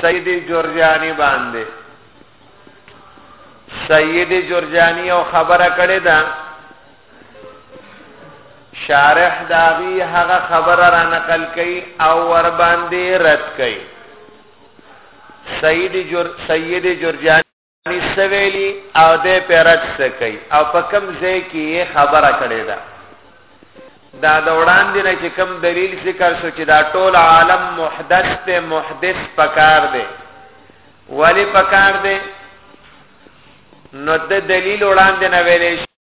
سیدی جورجانی باندې سیدی جورجانی یو خبره کړې ده شارح داغي هغه خبره را نقل کړي او ور باندې رد کړي سید جور سید جورجانی سویلی او دې پیرت سکی او په کم ځای کې خبره کړې ده دا د وړاندې نه چې کم دلیل ذکر شو چې دا ټول عالم محدث ته محدث پکار دی ولی پکار دی نو د دلیل وړاندې نه ویلې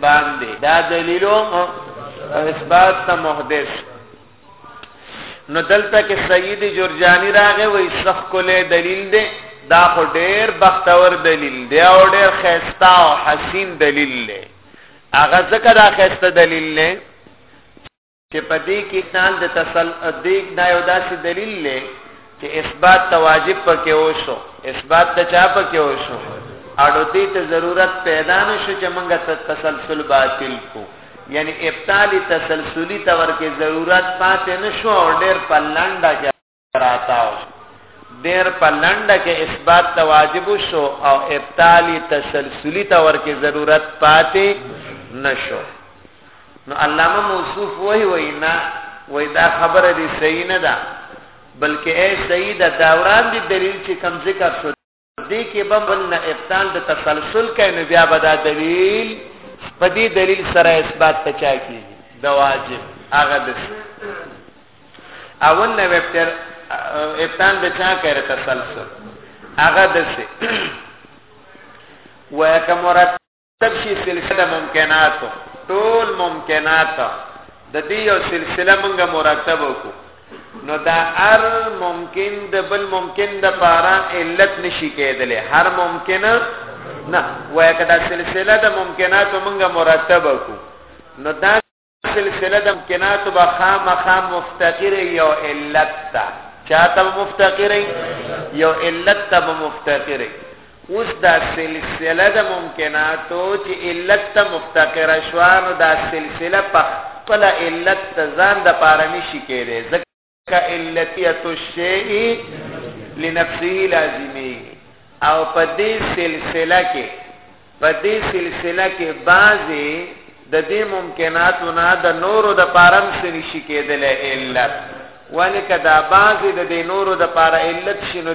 باندې دا دلیلو اثبات ته محدث نو دلته کې سید جرجانی راغې وې سخ کولې دلیل دی دا خو ډېر بختور دلیل دی او ډېر خيستا او حسین دلیل دی هغه ذکر اخیسته دلیل دی چې په دې کې ځان د تسل دې دا یو داسې دلیل دی چې اثبات ته واجب پکې وشو اثبات ته چا پکې وشو اړو دې ته ضرورت پیدا نشو چې موږ ته تسلسل باطل کو یعنی ابطال تسلسلی تور کې ضرورت پاتې نشو او ډېر پلانډه راتاو دیر په لنډه کې اثبات ته واجب شو او ابطالی تسلسلی ته ورکه ضرورت پاتې نشو نو علامه موصوف وای وای نه وای دا خبره دی صحیح نه ده بلکې اے صحیح ده دا وړاندې دلیل چې کم ذکر شو دې کې به بل نه ابطال د تسلسل کوي نو بیا به دا دلیل په دې دلیل سره اثبات پچا کیږي د واجب هغه د اول نه وپټر ابطال د چا کوي تسلسل هغه د څه وکه مراد تبشي سلسله ممکنات ټول ممکنات د دې یو سلسله مونږه مرتب وکړو نو دا هر ممکن د بل ممکن د پاره علت نشي کېدلې هر ممکن نه وای کدا سلسله د ممکنات مونږه مرتب وکړو نو دا سلسله د امکنات به خامخا مفتقر یو علت ته چاته مفتقر یو علت ته مفتقر اوس دا سلسله د ممکناتو چې علت ته مفتقر شوانو دا سلسله په خپل علت ته ځان د پاره نشي کېدی کعلتیت الشیء لنفسه لازمی او په دې سلسله کې په دې سلسله کې بعضی د دې ممکناتو نه د نورو د پارم سری شي کېدل علت ولکه دا بعضی د دې نورو د پاره علت شنو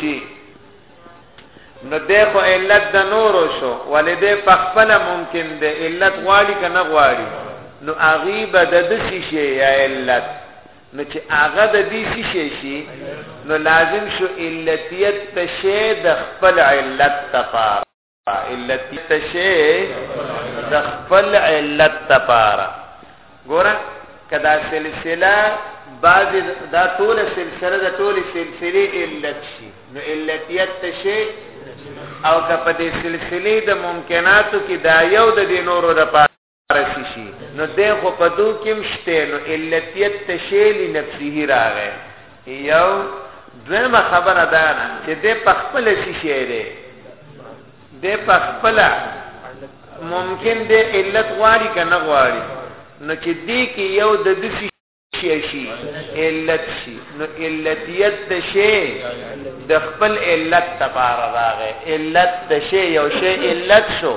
شي نو ده خو علت د نورو شو ولې ده په خپل ممکن ده علت غواړي که نه غواړي نو هغه به د دسی شي یا علت نو چې هغه د دې شي شي نو لازم شو علتیت ته شی د خپل علت تفار علت تشه د خپل علت تپاره ګوره کدا سلسله بعض دا ټول سلسله د ټول سلسله علت شي نو علتیت تشه او که په دې سلسله د ممکناتو کې دا یو د دې نورو د راشي شي نو ده خو په دو کېم شته نو علتیت تشیل نفسه راغې یو دویمه خبره ده چې ده په خپل شي شي ده ده په خپل ممکن ده علت غواړي که نه غواړي نو چې دې کې یو د دسی شي شي علت شي نو علتیت د شي د خپل علت لپاره راغی علت د شي یو شی علت شو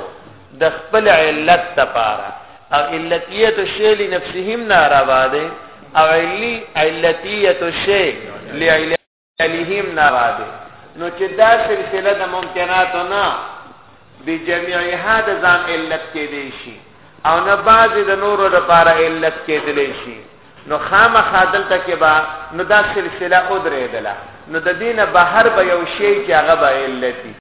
د خپل علت لپاره او علتیت شی لنفسهم ناروا ده او علی علتیت شی لعلت علیهم نه راځي نو چې دا سلسله د ممکناتو نه بجميعها د ځان علت کې دی شي او نه بعضې د نورو لپاره علت کېدلی شي نو خامخا دلته کې به نو دا سلسله ودرېدله نو د دې نه بهر به یو شی چې هغه به علت وي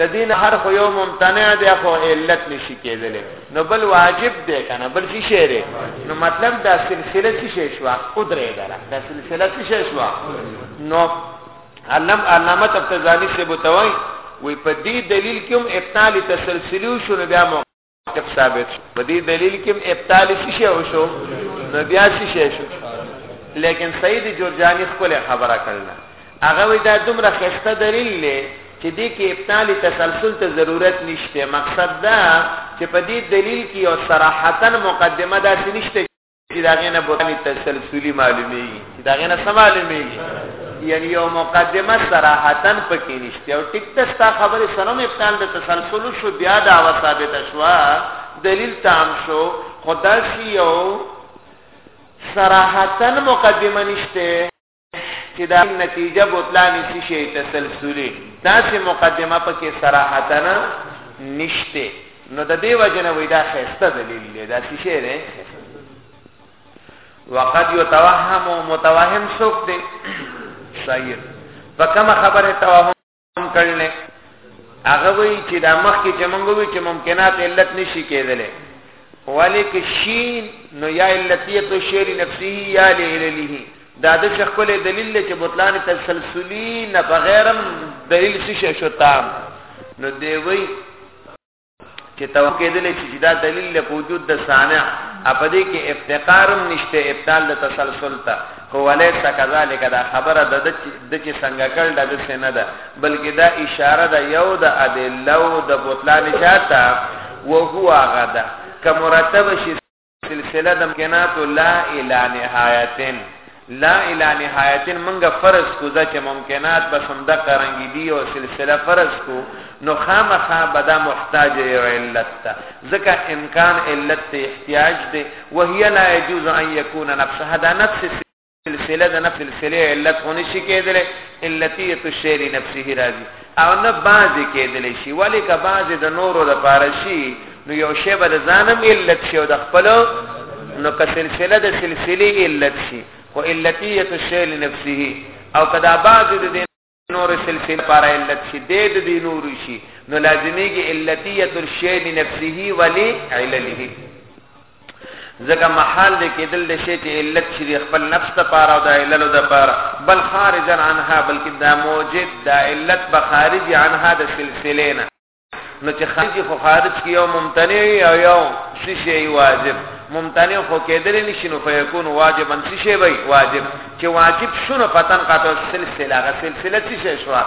د دین هر خو یو ممتنع دی خو علت نشي کېدلی نو بل واجب دی کنه بل څه شی دی نو مطلب دا سلسله څه شی شو او درې دره دا سلسله څه شی شو نو علم علامه تفتزانی سے بتوي وي په دې دلیل کې هم ابطال تسلسلی شو نو بیا ټک ثابت شو په دې دلیل کې ابطال څه شی وشو نو بیا څه شی شو لیکن سید جورجانی خپل خبره کړل هغه وی دا دومره خسته دلیل دی چې دې کې ابطال تسلسل ته ضرورت نشته مقصد دا چې په دې دلیل کې یو صراحتا مقدمه داسې نشته چې دا غینه بوتانی تسلسلی معلومیږي چې دا غینه سم معلومیږي یعنی یو مقدمه صراحتا پکې نشته او ټیک ته ستا خبره سنم ابطال د تسلسل شو بیا دا و ثابت شوا دلیل تام شو خدا شی یو صراحتا مقدمه نشته چې دا نتیجه بوتلان شي شي تسلسلي داسې مقدمه پکې صراحتن نشته نو د دې وجنه وې دا خسته دلیل دی دا څه شی دی وقد يتوهم متوهم سوق دی صحیح فکما خبره توهم کړل هغه وی چې دا مخ کې چې مونږ وی چې ممکنات علت نشي کېدلې ولی کې شین نو یا علتیت او شعر نفسی یا لهله دا د شخصل دلیل چې بطلان تسلسلی نه بغیرم دلیل څه شو تام نو دی وی چې توکې دلې چې دا دلیل له وجود د سامع اپدې کې افتقارم نشته ابطال د تسلسل ته خو ولې کذالک دا خبره د د چې څنګه کړ د څه نه ده بلکې دا اشاره ده یو د ادلو د بوتلان شاته وهو غدا کمرتب شي سلسله د ممکنات لا اله نهایتن لا اله نهایتن منګه فرض کو دا چې ممکنات بس هم د قرنګي دی او سلسله فرض کو نو خامخا بدا محتاج یو علت ته ځکه امکان علت ته احتیاج دی وهي لا يجوز ان يكون نفسها دا نفس سلسله د نفس سلسله علت هونه شي کېدل علتیه الشی لنفسه راځي او نه باز کېدل شي ولی که باز د نورو د پاره شي نو یو شی به ځانم علت شي او د خپل نو که سلسله د سلسله علت شي خو علتیه الشی لنفسه او کدا باز د نور سلسله پر علت شي د دې نور شي نو لازمي کې علتیت الشی لنفسه ولی علله ځکه محال دې کېدل د شی چې علت شي خپل نفس ته پاره او د علل د پاره بل خارجا عنها بلکې دا موجب دا علت به خارج عنها د سلسله نه نو چې خارج خو خارج کې یو ممتنع او یو شیشي واجب ممتنع خو کېدل نشي نو فیکون واجبا شیشي وي واجب چې واجب شنو پتن قاطو سلسله غ سلسله شیشي شو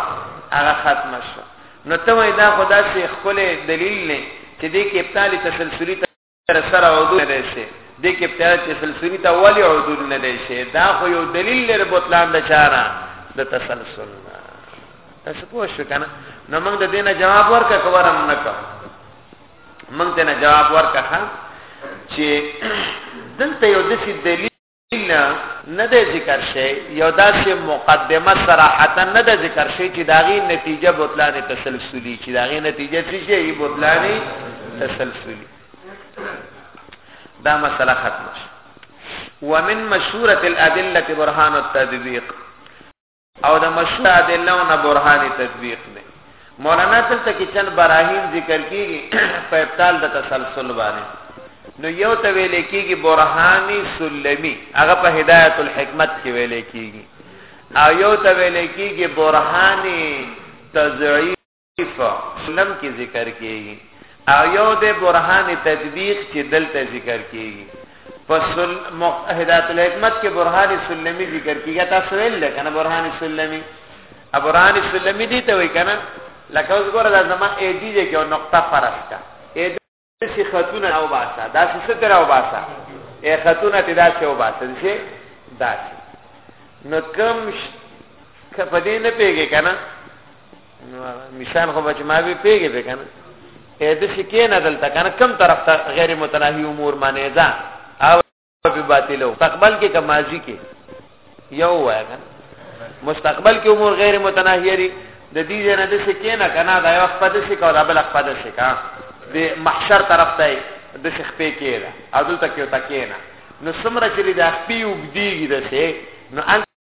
هغه ختم شو نو ته وای دا خدا سي خپل دلیل نه چې دې کې ابطال تسلسلی تر سره عدول نه شي د کې په تسلسلی ته ولی عدول نه دی شي دا خو یو دلیل لري بوتلان د چاره د تسلسل تاسو پوه شو کنه نو موږ د دینه جواب ورکړه کورم نه کړ موږ دینه جواب ورکړه چې دلته یو دسی دلیل نه نه د ذکر شي یو داسې مقدمه صراحتا نه د ذکر شي چې داغي نتیجه بوتلان تسلسلی چې داغي نتیجه څه شي بوتلان تسلسلی دا مسله ختمه ومن مشهوره الادله برهان التدبیق او د مشهور ادلو نه برهان تطبیق دی مولانا تلته کې چند براهین ذکر کیږي په ابطال د تسلسل باندې نو یو ته ویل کیږي برهانی سلمی هغه په هدایت الحکمت کې ویل کیږي او یو ته ویل کیږي برهانی تزعی سنم کې ذکر کیږي او یو د برهان تطبیق چې دلته ذکر کیږي پس هدایت الحکمت کې برهان سلمی ذکر کیږي تاسو ویل کنه برهان سلمی ابرهان سلمی دي ته وای کنه لکه اوس ګوره دا زما ای دي کې نقطه فرق ده داسې خطونه راوباسه داسې څه ترې راوباسه ای خطونه ترې داسې وباسه داسې داسې نو کوم که په دې نه پوهېږې که نه نو مثال خو به چې ما به پوهېږې پې که نه ای داسې کښېنه دلته که نه کوم طرف ته غیر متناهي امور منې ځه په باطلو مستقبل کې که ماضي کې یو وای کنه مستقبل کې امور غیر متناهیه دي د دې نه د څه کې نه کنه دا یو خپد څه کو دا بل خپد څه کا د محشر طرف ته د څه خپې کې دا او دلته کې تا کې نه نو سمره چې د خپې وګدیږي د څه نو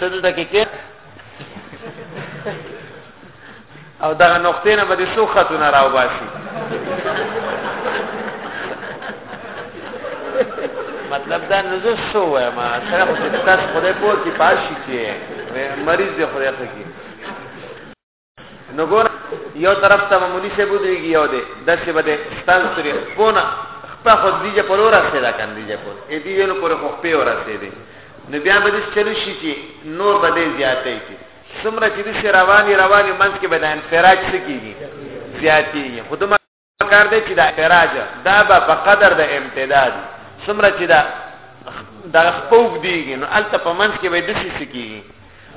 څه دلته کې کې او دغه نقطې نه به دې څو خطونه راوباسي مطلب دا نو زه څه وایم سره خو تاسو خدای پوه کې پاشي کې مریض دی خدای خو کې نو ګور یو طرف ته مولوی صاحب ودرېږي یو دی داسې به دی ستان سوري خپونه خپه خو دیجه پر ورسېده که نه دیجه پر ای دیجه نو پورې خو خپې ورسېدې نو بیا به داسې چلو شي چې نور به دی زیاتی شي څومره چې داسې روانې روانې منځ کې به د انفراج څه کېږي زیاتېږي خو کار دی چې دا اعتراض دا به په قدر د امتداد څومره چې دا دا خپوک دیږي نو الته په منځ کې به د شي سکیږي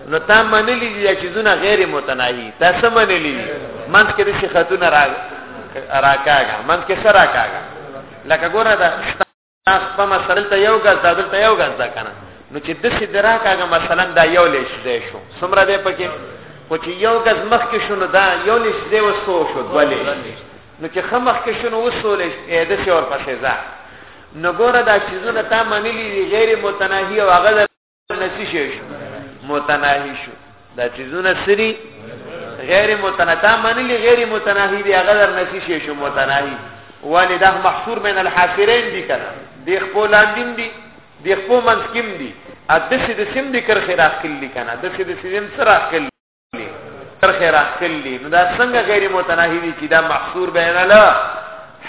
نو تا منلی دي چې زونه غیر متناهي تا څه منلی دي منځ کې د شي خاتون را راکاګه منځ کې سره راکاګه لکه ګوره دا په مثلا ته یو غز دا دلته یو غز دا کنه نو چې د سې دراک هغه مثلا دا یو لیش دی شو سمره دی پکې خو چې یو غز مخ کې شونه دا یو لیش دی وسو شو ولې نو چې خمخ کې شونه وسو لیش د سې اور پسې ځه نو ګوره دا چیزونه تا منلي غیر متناهي او هغه نسی شي شو متناهي شو دا چیزونه سری غیر متنتا منلی غیر متناهي دی هغه در نسی شي شو متناهي ولی دا محصور بین الحاصرین دی کنه دی خپل لاندین دی دی خپل منسکم دی ا دسی د سیم دی کرخه راخلی کنه دسی د سیم سره راخلی تر خیر اخلی نو دا څنګه غیر متناهی دي چې دا محصور بین لا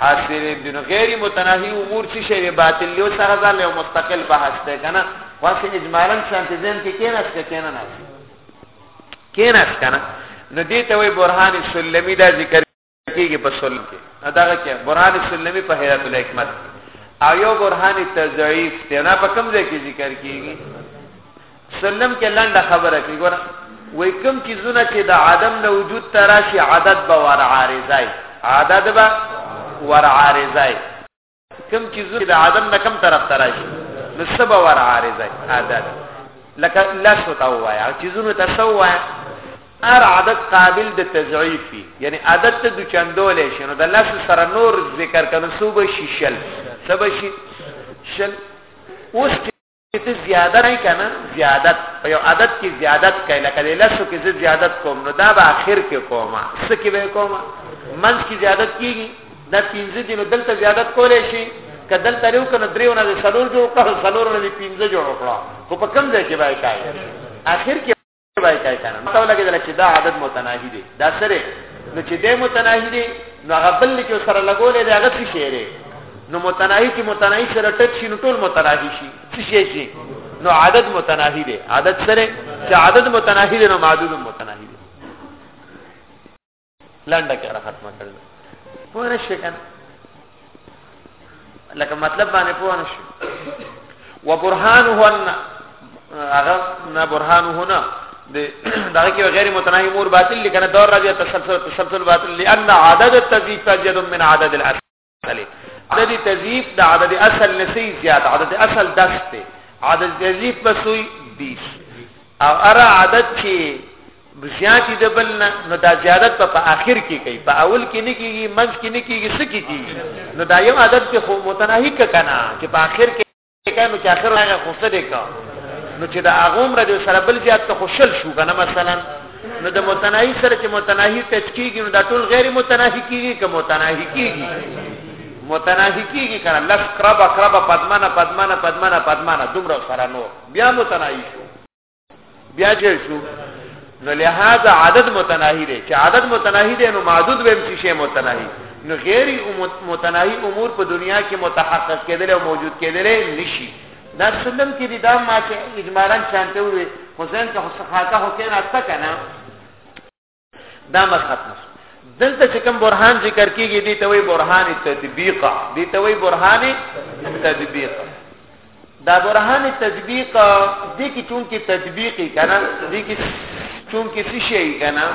حاصل دي نو غیر متناهی امور چې شی باطل له سره ځان له مستقل بحث ده کنه واسه اجمالا شانت زم کې کیناس کې کینا نه کیناس کنه نو دې ته وی برهان سلمی دا ذکر کېږي په سل کې دغه کې برهان سلمي په حیرت الحکمت او یو برهان تضعیف دی نه په کوم ځای کې ذکر کېږي سلم کې لنډه خبره کوي ګور وای کوم چې زونه چې د عدم نه وجود تراشي عدد به ور عارضای عدد به ور عارضای کم چیزونه د عدم نه کم طرف ته راشي نو سبا ور عارضه عادت لکه لاس وتا وایا چیزونه ته سو وایا ار عادت قابل د تضعیف وي یعنی عادت ته د چندول شي نو د لاس سره نور ذکر کنه سو به شیشل سبا شي شل اوس ته زیاده نه کنه زیادت په یو عدد کې زیادت کوي لکه د لسو کې زه زیادت کوم نو دا به اخر کې کوم څه کې به کوم منځ کې زیادت کیږي دا پنځه دي نو دلته زیادت کولای شي که دلته یو کنه دریو نه څلور جوړ کړو څلور نه پنځه جوړ کړو خو په کم ځای کې به کای اخر کې وای کوي کنه نو ته لګیدل چې دا عدد متناهي دی دا سره نو چې دې متناهي دی نو هغه بل کې سره لګولې دا هغه څه شی دی نو متناهي چې متناهي سره ټک شي نو ټول متناهي شي څه شي شي نو عدد متناهي دی عدد سره چې عدد متناهي دی نو معدود متناهي لنډه کې را ختمه کړل پوه نه شي کنه لکه مطلب باندې پوه نه شي وبرهانه ان هغه نه برهانه نه دغه کې غیر متناهي امور باطل لیکنه دور راځي تسلسل تسلسل باطل لئن عدد التذیب تجد من عدد الاصل کله عدد تضیف د عدد اصل نسی زیات عدد اصل 10 دی عدد تضیف بسوی 20 او ارا عدد چې زیات دی بل نو دا زیادت په اخر کې کوي په اول کې نه کیږي منځ کې نه کیږي سکه کیږي نو دا یو عدد کې خو متناهی کنه چې په اخر کې کانو چې اخر هغه خو څه دی کا نو چې دا هغه عمر دې سره بل زیات ته خوشل شو کنه مثلا نو د متناهي سره چې متناهي ټچ کیږي نو دا ټول غیر متناهي کیږي که متناهي کیږي متناهي کیږي کنه لس کرب کرب پدمنه پدمنه پدمنه پدمنه دومره سره نو بیا متناهي شو بیا جل شو نو لہذا عدد متناهی دی چې عدد متناهی دی نو معدود به هم شي متناهی نو غیر متناهی امور په دنیا کې متحقق کېدل او موجود کېدل نشي دا سلم کې دي دا ما چې اجمالا شانته وي حسین ته خاطه هو کې نه تکنه دا مر ختم شو دلته چې کوم برهان ذکر کیږي دي ته وی برهان تطبیق دي ته وی برهان تطبیق دا برهان تطبیق دي کې چونکی تطبیقی کنه دي کې چونکی څه شي کنه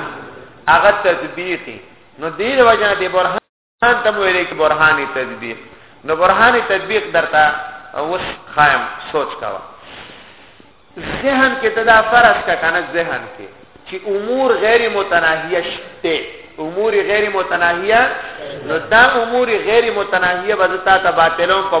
هغه تطبیقی نو دې وجه دې برهان ځان ته ویلې کې برهان تطبیق نو برهان تطبیق درته اوس خایم سوچ کاوه ذهن کې ته دا فرض کا کنه ذهن کې چې امور غیر متناهیه شته امور غیر متناهیه نو دا امور غیر متناهیه به تا ته باطلون په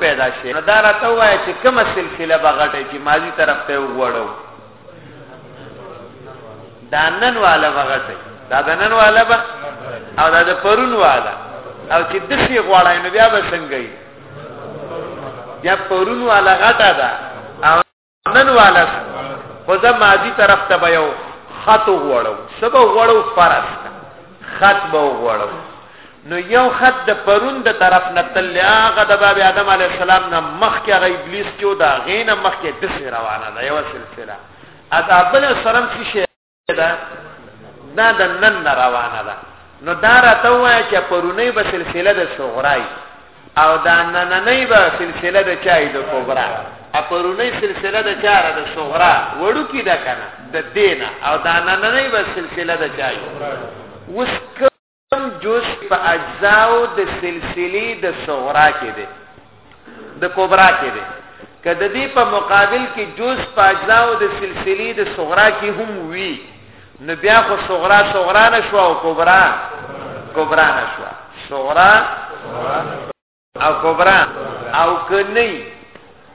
پیدا شي نو دا راته وایي چې کومه سلسله به غټه چې ماضي طرف ته وغوړو دا نن والا به غټه دا د نن والا به او دا د پرون والا او چې د شي غوړای نو بیا به څنګه یې بیا پرون والا غټه ده نن والا خو زه ماضی طرف ته به یو خط وغوړو سبا وغوړو فرض خط به وغوړو نو یو خط د پرون د طرف نه تل هغه د باب آدم علی السلام نه مخکې هغه ابلیس چې دا غینه مخکې د روانه ده یو سلسله اذابل سلام چې دا دا د نن روانه ده نو دا راته وایي چې پرونی به سلسله د صغرای او دا نننۍ به سلسله د چای د کبرا اپرونی سلسله د چاره د صغرا وړو کې ده کنه د دینه او دا نننۍ به سلسله د چای وسک کوم جز په اجزاو د سلسلي د صغرا کې دی د کبرا کې دی کده دې په مقابل کې جز په اجزاو د سلسلي د صغرا کې هم وی نو بیا خو صغرا صغرا نشو او کبرا کبرا نشو صغرا او کبرا او کنی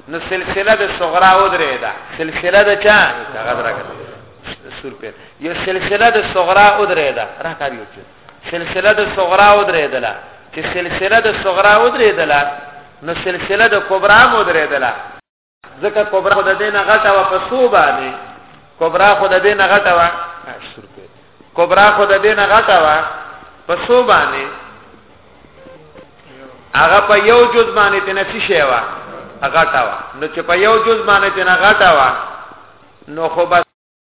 نو سلسله د صغرا و درې ده سلسله د چا غد راکړه سور په یو سلسله د صغرا و درې ده راکړ یو چې سلسله د صغرا و درې ده چې سلسله د صغرا و درې ده نو سلسله د کبرا و درې ده ځکه کبرا خود دې نه غټه و په سو باندې کبرا خود دې نه غټه و کبرا خود دې نه غټه و په سو باندې هغه په یو جز باندې تنسی شی و غټه و نو چې په یو جز باندې تنه غټه و نو خو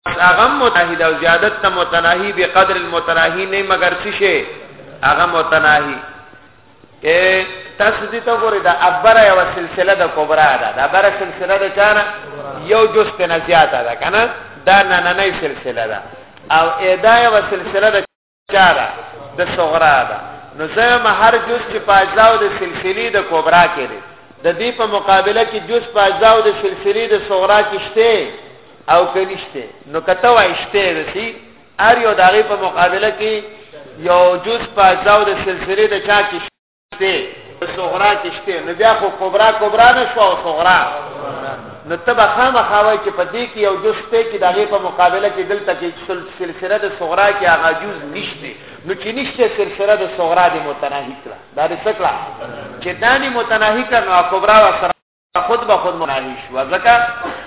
هغه متناهی دا زیادت ته متناهی به قدر المتناهی نه مگر څه شي هغه متناهی ا تاسو دې ته ګورئ دا ابره یو سلسله د کبرا ده دا ابره سلسله ده چانه یو جز ته نه زیاته ده کنه دا نه نه نه سلسله ده او ادا یو سلسله ده چا ده د صغرا ده نو زم هر جز چې په اجزاو د سلسلې د کبرا کې دی د دې په مقابله کې جز په اجزاو د سلسلې د صغرا کې شته او کنيشته نو کته وایشته وسی ار یو دغه په مقابله کې یو جز په اجزاو د سلسلې د چا کې شته صغرا کې شته نو بیا خو کبرا کبرا نه شو او صغرا نو تبه خامخا وای چې په دې کې یو جز ته کې دغه په مقابله کې دلته کې سلسله د صغرا کې هغه جز نشته نو چې نشته سلسله د صغرا د متناهی کړه دا د څه کړه چې دانی متناهی کړه نو کبرا وسره خود به خود مناهی شو ځکه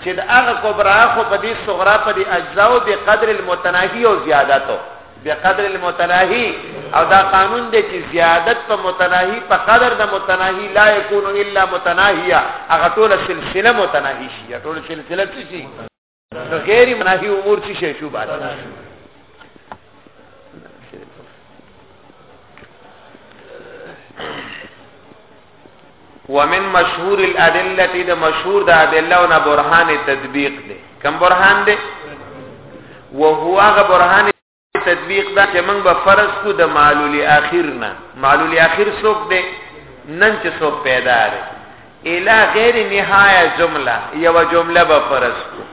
چې د هغه کبرا خو په دې صغرا په دې اجزا او به قدر المتناهی او زیادت به قدر المتناهی او دا قانون دی چې زیادت په متناهی په قدر د متناهی لا یکون الا متناهیا هغه ټول سلسله متناهی شي ټول سلسله څه شي نو غیر مناهی امور څه شي شو بعد ومن مشهور الادله د مشهور د ادله او برهان تطبیق دي کم برهان دي وهو هغه برهان تطبیق دا چې موږ به فرض کو د معلول اخر نه معلول اخر څوک دی نن چې څوک پیدا دی اله غیر نهایه جمله یو جمله به فرض کو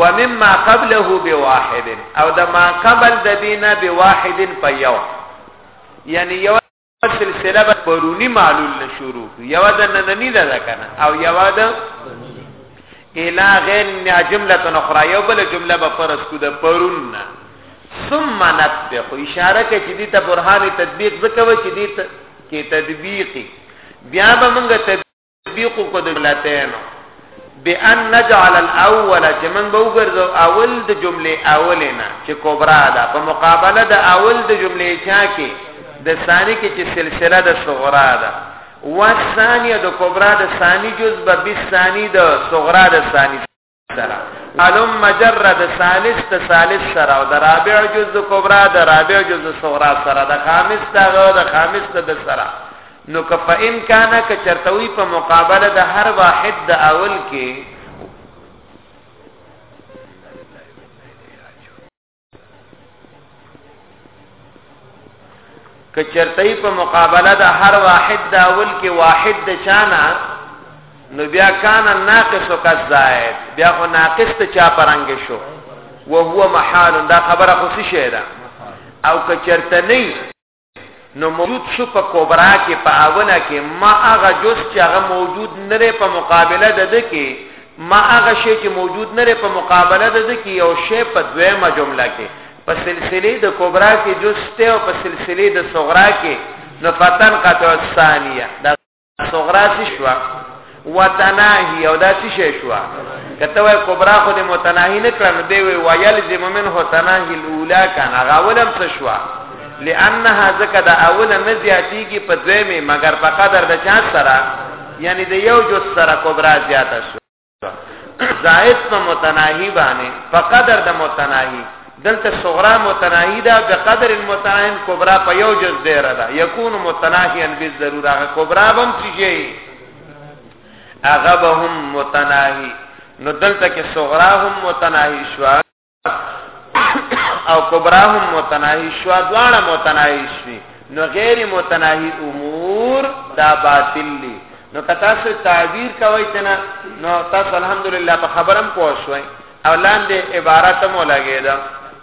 ومما قبله بواحد او د ما قبل د دینه بواحد په یو یعنی یو سلسله به برونی معلول نه شروع یو د نننی ده کنه او یو د الا غیر جمله اخرى یو بل جمله به فرض کو د پرون ثم نطبق اشاره کې چې دې ته برهان تطبیق وکوي چې دې کې تطبیقي بیا به موږ تطبیق کو د جملتين بان نجعل الاول چې موږ به وګرځو اول د جملې اولینا چې کبرا ده په مقابله د اول د جملې چا کې د ثاني کې چې سلسله د صغرا ده والثانيه د کبرا د ثاني جز به بالثاني د صغرا د ثاني سره علم مجرد ثالث ته ثالث سره او د رابع جز کبرا د رابع جز صغرا سره د خامس ته د خامس ته د سره نو که فإن کان ک چرتوی په مقابله د هر واحد د اول کې کچرتای په مقابله د هر واحد دا اول کې واحد د چانا نو بیا کان ناقص کا زائد بیا خو ناقص ته چا پرنګ شو وهو محال دا خبره خو څه شه ده او کچرته نه نو موجود شو په کبرا کې په اوله کې ما هغه جز چې هغه موجود نه لري په مقابله د د کې ما هغه شی چې موجود نه لري په مقابله د د کې یو شی په دویمه جمله کې په سلسله د کبرا کې جز ته او په سلسله د صغرا کې نو فتن قطع الثانیه صغرا څه شو وتناهي او دا څه شي شو کته وای کبرا خو دې متناهي نه کړنو دی وی ویل زم منه تناهي الاولى کان غاولم څه شو لانها زکه دا اول نه زیاتیږي په دویمه مگر په قدر د چا سره یعنی د یو جو سره کبرا زیاته شو زائد په متناهی باندې په قدر د متناهی دلته صغرا متناهی ده په قدر المتناهی کبرا په یو جز ډیر ده یکون متناهی ان به ضرور هغه کبرا بم شي هغه به هم متناهی نو دلته کې صغرا هم متناهی شو او کبراهم متناهی شو دواړه متناهی شي نو غیر متناهی امور دا باطل دي نو که تاسو تعبیر کوئ کنه نو تاسو الحمدلله په خبرم پوه شوئ او لاندې عبارت مو لګېده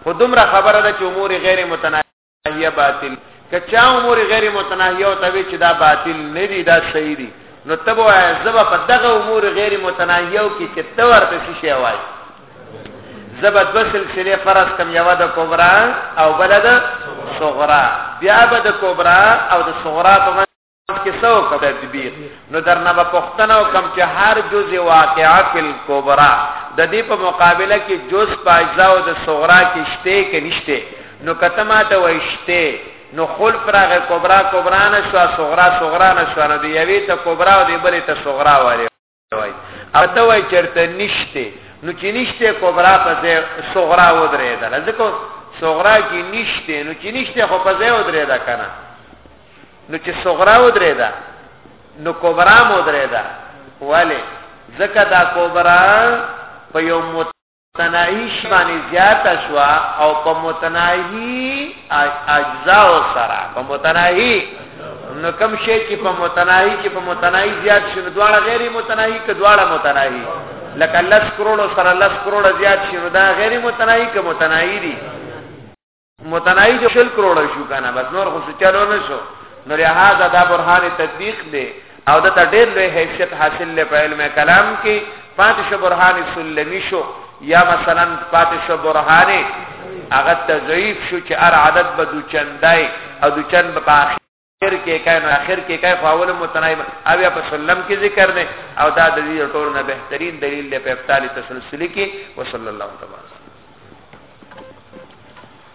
خو دومره خبره ده چې امور غیر متناهی هي باطل کچا امور غیر متناهیه او توی چې دا باطل نه دي دا صحیح دي نو تبو زبا په دغه امور غیر متناهیه او کې چې تو ورته څه شی وای زبا دو سلسله فرض کم یو د کبرا او بلد صغرا بیا به د کبرا او د صغرا په کې څو کوم تدبیر نو درنه په پښتنو کم چې هر جز واقعا فی الکبرى د دې په مقابله کې جز پایزا او د صغرا کې شته کې نشته نو کته ما ته وایشته نو خلف راغه کبرا کبرا نه شو صغرا صغرا نه شو نو دی یوی ته کبرا او دی بلې ته صغرا وره وای او ته وای چرته نشته نو چې نشته کبرا په ځای صغرا ودرېدل ځکه صغرا کې نشته نو چې نشته خو په ځای ودرېدا کنه نو چې صغرا ودرېدا نو کبرا مودرېدا ولی ځکه دا کبرا په یو تناهیش باندې زیاته شوه او په متناهي اجزاو سره په متناهي نو کوم شی چې په متناهي کې په متناهي زیات شي نو دواړه غیر متناهي که دواړه متناهي لکه لس کروڑو سره لس کروڑه زیات شي نو دا غیر متناهي که متناهي دي متناهي جو شل کروڑ شو کنه بس نور خو چلو نه شو نو لہذا دا برهان تطبیق دی او دا ډېر لوی حیثیت حاصل لې په علم کلام کې پاتې شو برهان سلمی شو یا مثلا پاتې شو برهان هغه تضعیف شو چې ار عدد به دو چندای او دو چند په اخر کې کای نو اخر کې کای خو اول متناهي او یا په سلم کې ذکر نه او دا د دې ټول نه بهترین دلیل لې په ابطال تسلسلی کې وصلی الله تعالی